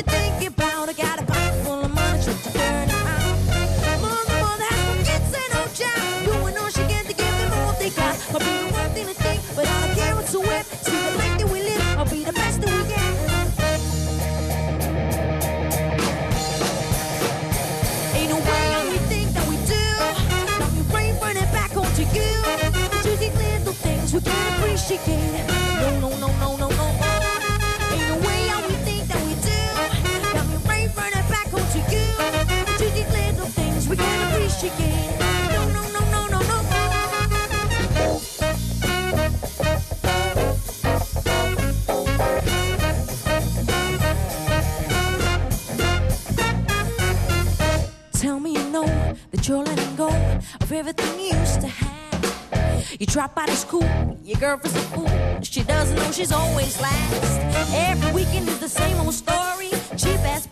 she gave. Drop out of school, your girlfriend's a fool. She doesn't know she's always last. Every weekend is the same old story. Cheap ass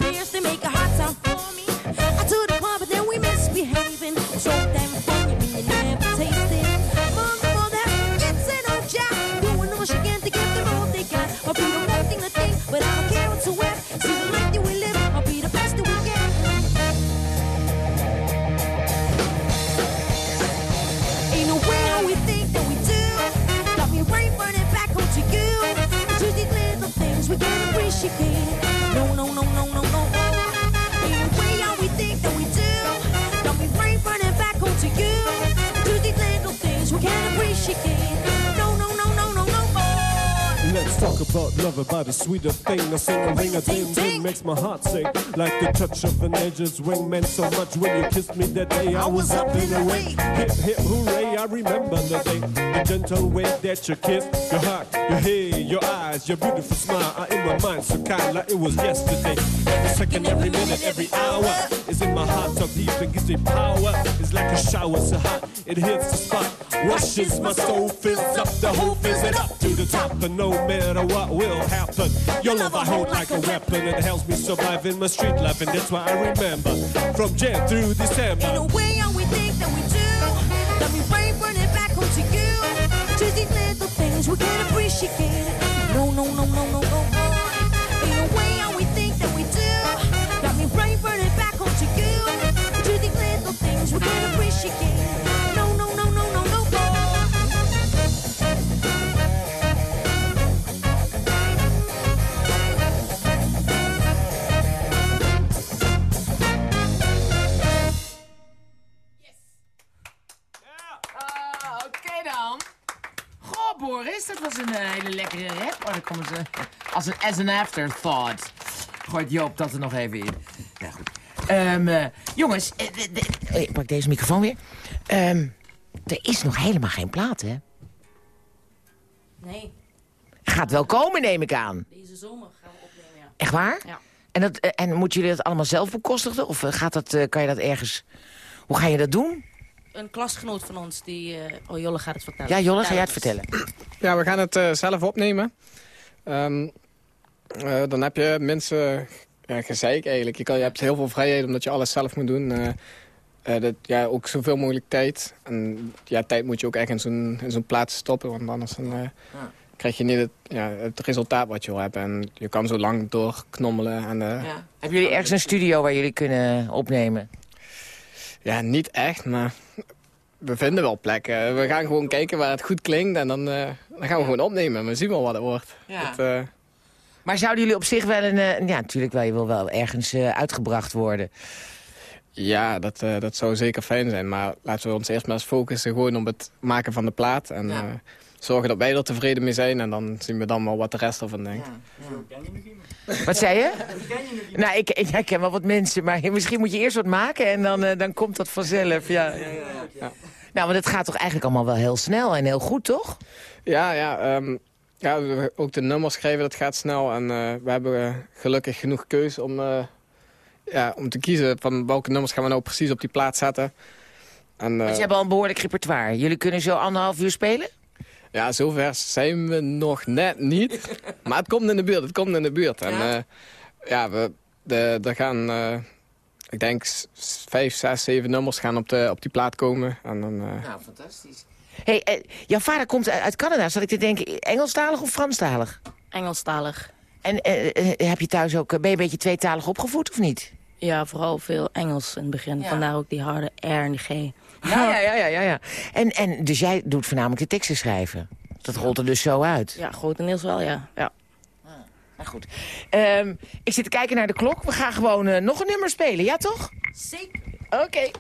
about love, about a sweeter thing. A single ring, a ding ding makes my heart sing. Like the touch of an angel's wing meant so much when you kissed me that day. I was up in the ring. Hip hip hooray, I remember the day. The gentle way that you kissed, your heart, your hair, your eyes, your beautiful smile are in my mind so kind like it was yesterday. Every second, every minute, every hour in my heart so deep and gives me power. It's like a shower so hot, it hits the spot. Washes my soul, fills up the whole, fills it up to the top. And no matter what will happen, your love I hold like a weapon. It helps me survive in my street life, and that's why I remember from Jan through December. Ain't no way how we think that we do. Got me right burning back onto you. To these little things we can't appreciate. No, no, no, no, no, no. No, no, no, no, no, Oké dan. Goh, Boris, dat was een eh, hele lekkere rap. Oh, komen ze als een as an afterthought. Gooit Joop dat er nog even in. Ja, goed. Ehm, eh, jongens, eh, de- de- oh, ik pak deze microfoon weer. Ehm, er is nog helemaal geen plaat, hè? Nee. gaat wel komen, neem ik aan. Deze zomer gaan we opnemen, ja. Echt waar? Ja. En, dat, eh, en moeten jullie dat allemaal zelf bekostigen? Of gaat dat, eh, kan je dat ergens... Hoe ga je dat doen? Een klasgenoot van ons, die... eh, oh, Jolle gaat het vertellen. Ja, Jolle, ga jij het vertellen? Ja, we gaan het eh, zelf opnemen. Ehm, eh, dan heb je mensen ja, gezeik eigenlijk. Je, kan, je hebt heel veel vrijheid omdat je alles zelf moet doen. Eh, eh, dat, ja, ook zoveel mogelijk tijd. En ja, tijd moet je ook echt in zo'n plaats stoppen. Want anders dan, eh, krijg je niet het, ja, het resultaat wat je wil hebben. En je kan zo lang doorknommelen. En, eh, Hebben jullie ergens een studio waar jullie kunnen opnemen? Ja, niet echt, maar we vinden wel plekken. We gaan gewoon kijken waar het goed klinkt en dan, eh, dan gaan we gewoon opnemen. En we zien wel wat het wordt. Ja. Het, eh, Maar zouden jullie op zich wel een... eh, ja, natuurlijk wel, je wil wel ergens eh, uitgebracht worden. ja, dat, eh, dat zou zeker fijn zijn. Maar laten we ons eerst maar eens focussen gewoon op het maken van de plaat. En Ja. eh, zorgen dat wij er tevreden mee zijn. En dan zien we dan wel wat de rest ervan denkt. Wat zei je? [laughs] Nou, ik, ik, ken wel wat mensen, maar misschien moet je eerst wat maken en dan, eh, dan komt dat vanzelf. Ja. Nou, maar het gaat toch eigenlijk allemaal wel heel snel en heel goed, toch? Ja, ja, ehm, ja we- ook de nummers schrijven, dat gaat snel. En eh, we hebben eh, gelukkig genoeg keus om, eh, ja, om te kiezen van welke nummers gaan we nou precies op die plaat zetten. En, Want je hebt al een behoorlijk repertoire. Jullie kunnen zo anderhalf uur spelen? Ja, zover zijn we nog net niet. [laughs] maar het komt in de buurt, het komt in de buurt. En Ja? ja, we, de, er gaan, ik denk, vijf, zes, zeven nummers gaan op, de, op die plaat komen. En dan, Nou, fantastisch. Hey, eh, jouw vader komt uit Canada. Zat ik te denken, Engelstalig of Franstalig? Engelstalig. En eh, eh, heb je thuis ook, ben je een beetje tweetalig opgevoed of niet? Ja, vooral veel Engels in het begin. Ja. Vandaar ook die harde R en die G. Ja, ja, [laughs] ja, ja, ja. ja. En, en, dus jij doet voornamelijk de teksten schrijven. Dat rolt er dus zo uit. Ja, grotendeels wel, ja. ja. Maar goed. Ehm, ik zit te kijken naar de klok. We gaan gewoon nog een nummer spelen, ja toch? Zeker. Oké.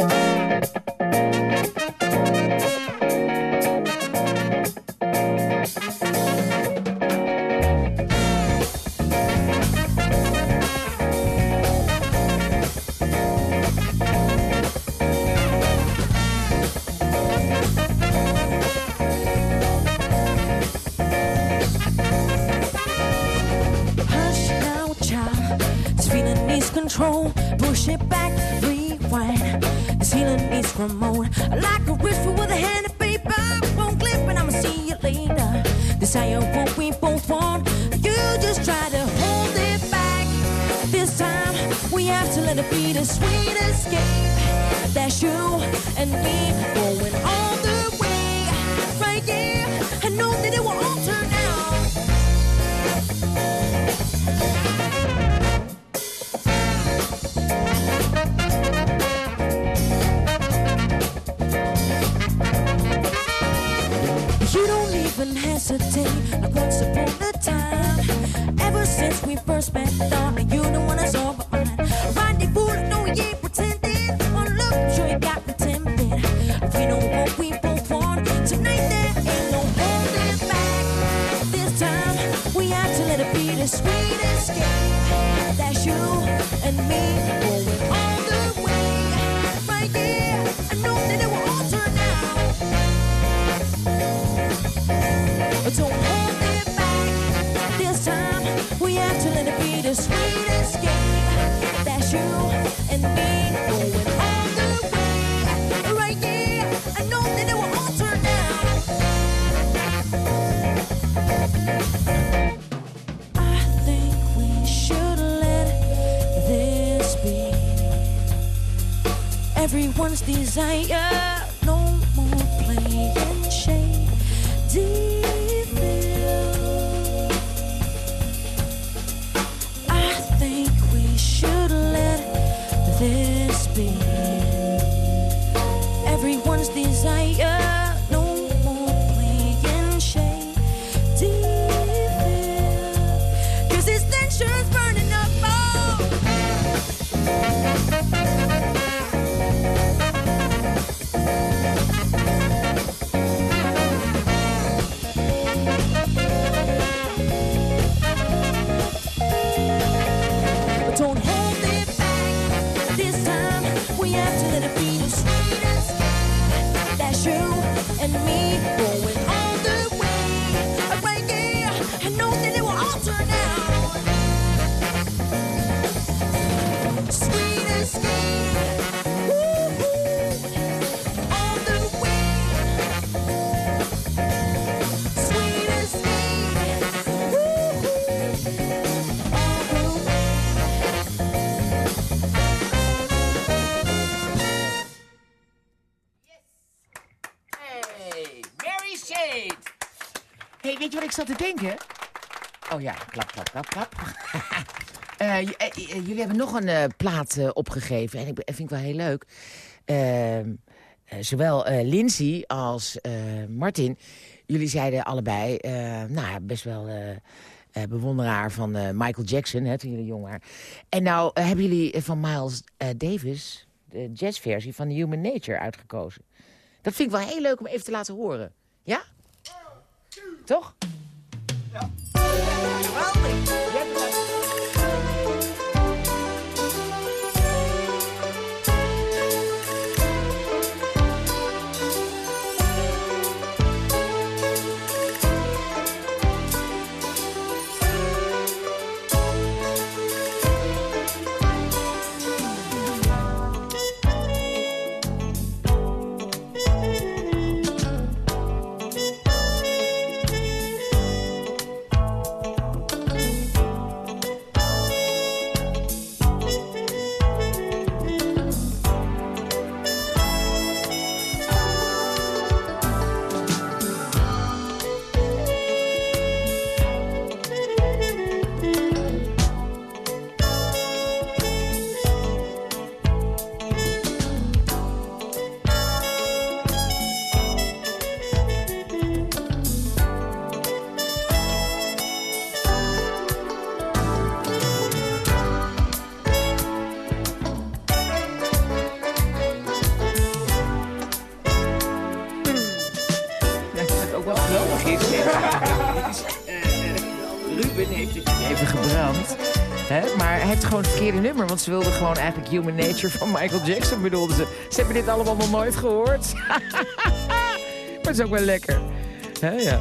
Hush now, child. This feeling needs control. Push it back, rewind. This healing needs remote. Like a whisper with a hand of paper. Won't clip and I'ma see you later. Desire what we both want. You just try to hold it back. This time we have to let it be the sweet escape. That's you and me going all the way. Right here. I know that it will all turn even hesitate, like once upon a time. Ever since we first met, darling, you the one I saw but mine. Rendezvous, no, you ain't pretending. Oh, look, sure you got me tempted. We know what we both want. Tonight there ain't no holding back. This time we have to let it be the sweet escape. That's you and me Hold back. This time we have to let it be the. That's you and me going all the way. Right here, I know that it will all turn out. I think we should let this be. Everyone's desire, ik zat te denken? Oh ja, klap, klap, klap, klap. [laughs] Eh, eh, jullie hebben nog een eh, plaat opgegeven en ik vind ik wel heel leuk. Ehm, eh, zowel Lindsay als Martin, jullie zeiden allebei, nou best wel bewonderaar van Michael Jackson, hè, toen jullie jong waren. En nou hebben jullie van Miles Davis de jazzversie van Human Nature uitgekozen. Dat vind ik wel heel leuk om even te laten horen. Ja? Toch? Ja, Want ze wilden gewoon eigenlijk Human Nature van Michael Jackson bedoelden ze. Ze hebben dit allemaal nog nooit gehoord. [laughs] maar het is ook wel lekker. Ja.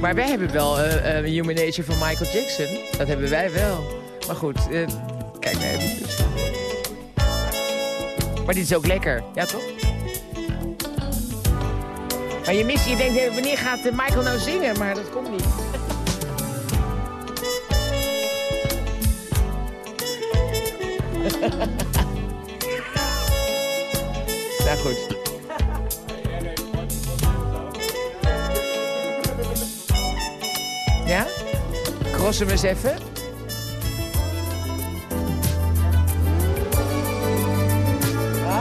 Maar wij hebben wel eh, eh, Human Nature van Michael Jackson. Dat hebben wij wel. Maar goed, eh, kijk nou even. Maar dit is ook lekker. Ja, toch? Maar je mist, je denkt, wanneer gaat Michael nou zingen? Maar dat komt niet. Nou goed. Ja? Cross hem eens even.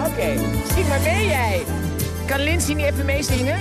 Oké. Zing maar mee, jij. Kan Lindsay niet even meezingen?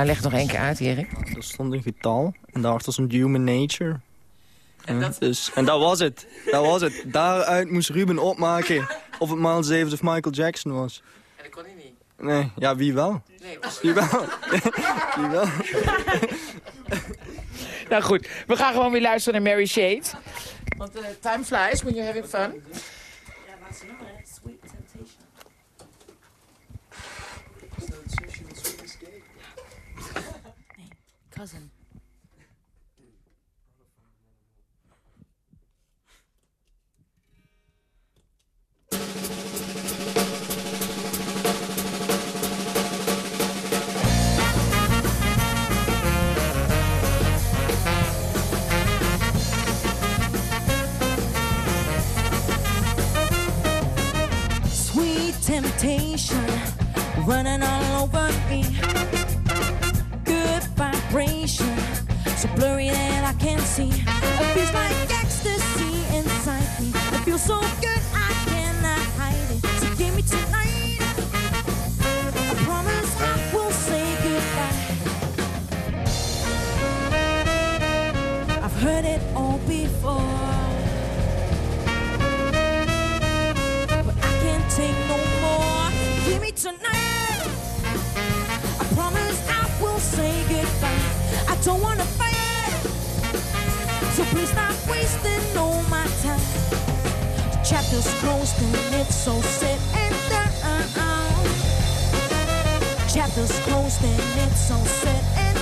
Nou, leg nog één keer uit, Erik. Er stond een getal en daarachter stond human nature. En dat... Dus, en dat was het. Dat was het. Daaruit moest Ruben opmaken of het Miles Davis of Michael Jackson was. En dat kon hij niet. Nee, ja, wie wel? Nee, Wie wel? [laughs] wie wel? Nou goed, we gaan gewoon weer luisteren naar Mary Shade. Want eh, time flies when you're having fun. Cousin. Sweet temptation running all over me. Vibration, so blurry that I can't see. It feels like ecstasy inside me. It feels so good don't wanna fight. So please stop wasting all my time. The chapter's closed and it's so sad and down. Chapter's closed and it's so sad and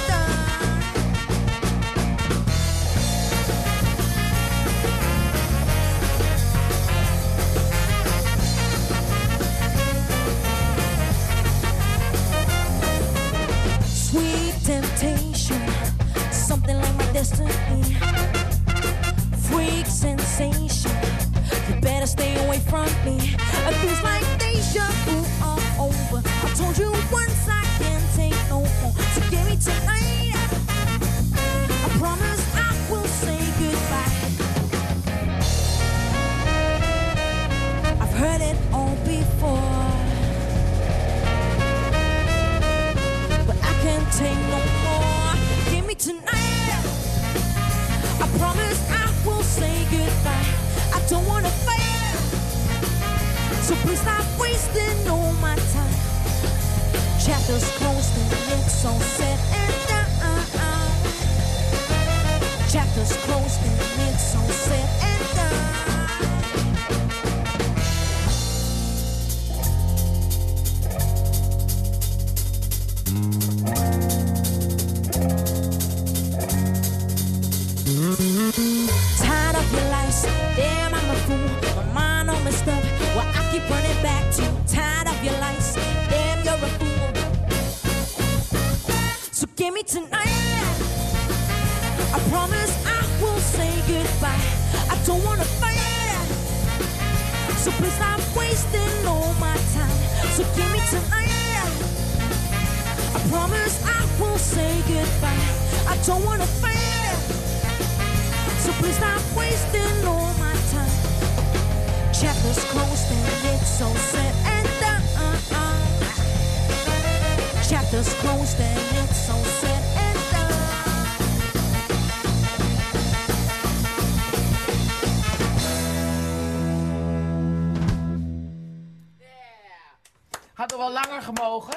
Had er wel langer gemogen.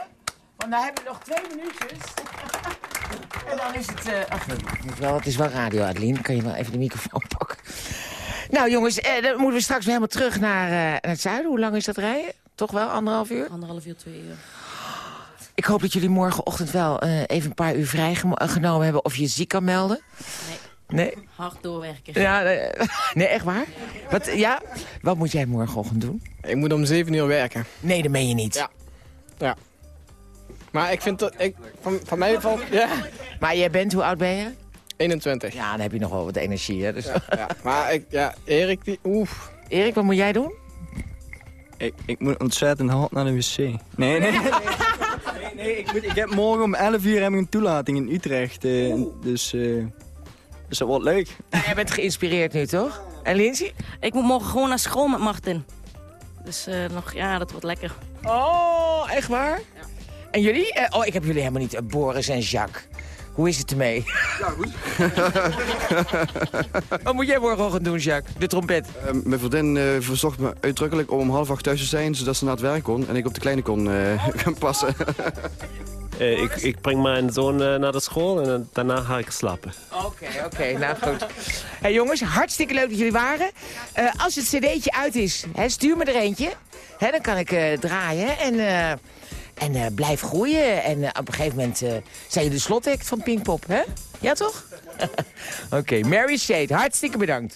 Want dan hebben we nog twee minuutjes. [laughs] en dan is het... eh ach, het, is wel, het is wel radio, Adeline. Kan je wel even de microfoon pakken? Nou jongens, eh, dan moeten we straks weer helemaal terug naar, eh, naar het zuiden. Hoe lang is dat rijden? Toch wel anderhalf uur? Anderhalf uur, twee uur. Ik hoop dat jullie morgenochtend wel eh, even een paar uur vrijgenomen hebben... of je ziek kan melden. Nee. Hard doorwerken. Ja, nee, [laughs] nee, echt waar? Wat, ja? Wat moet jij morgenochtend doen? Ik moet om 7 uur werken. Nee, dat meen je niet. Ja. Ja. Maar ik vind dat... Ik, van, van mij valt... Ja. Maar jij bent, hoe oud ben je? 21. Ja, dan heb je nog wel wat energie, hè? Dus... Ja, ja. Maar ik, ja, Erik, die... Oef. Erik, wat moet jij doen? Ik, ik moet ontzettend hard naar de wc. Nee, nee, [laughs] nee. nee, nee, ik, moet, ik heb morgen om 11 uur heb ik een toelating in Utrecht. eh, dus, eh, dus dat wordt leuk. Jij bent geïnspireerd nu, toch? En Lindsay? Ik moet morgen gewoon naar school met Martin. Dus eh, nog, ja, dat wordt lekker. Oh, echt waar? En jullie? Eh, oh, ik heb jullie helemaal niet. eh, Boris en Jacques. Hoe is het ermee? Ja, goed. [laughs] Wat moet jij morgenochtend doen, Jacques? De trompet. Eh, mijn vriendin eh, verzocht me uitdrukkelijk om om half acht thuis te zijn... zodat ze naar het werk kon en ik op de kleine kon eh, [laughs] gaan passen. [laughs] Eh, ik, ik breng mijn zoon eh, naar de school en dan- daarna ga ik slapen. Oké, oké, nou goed. Hey, jongens, hartstikke leuk dat jullie waren. Eh, als het cd'tje uit is, hè, stuur me er eentje. Hè, dan kan ik eh, draaien en, eh, en eh, blijf groeien. En eh, op een gegeven moment eh, zijn jullie de slotact van Pinkpop, hè? Ja, toch? [laughs] Oké, Mary Shade, hartstikke bedankt.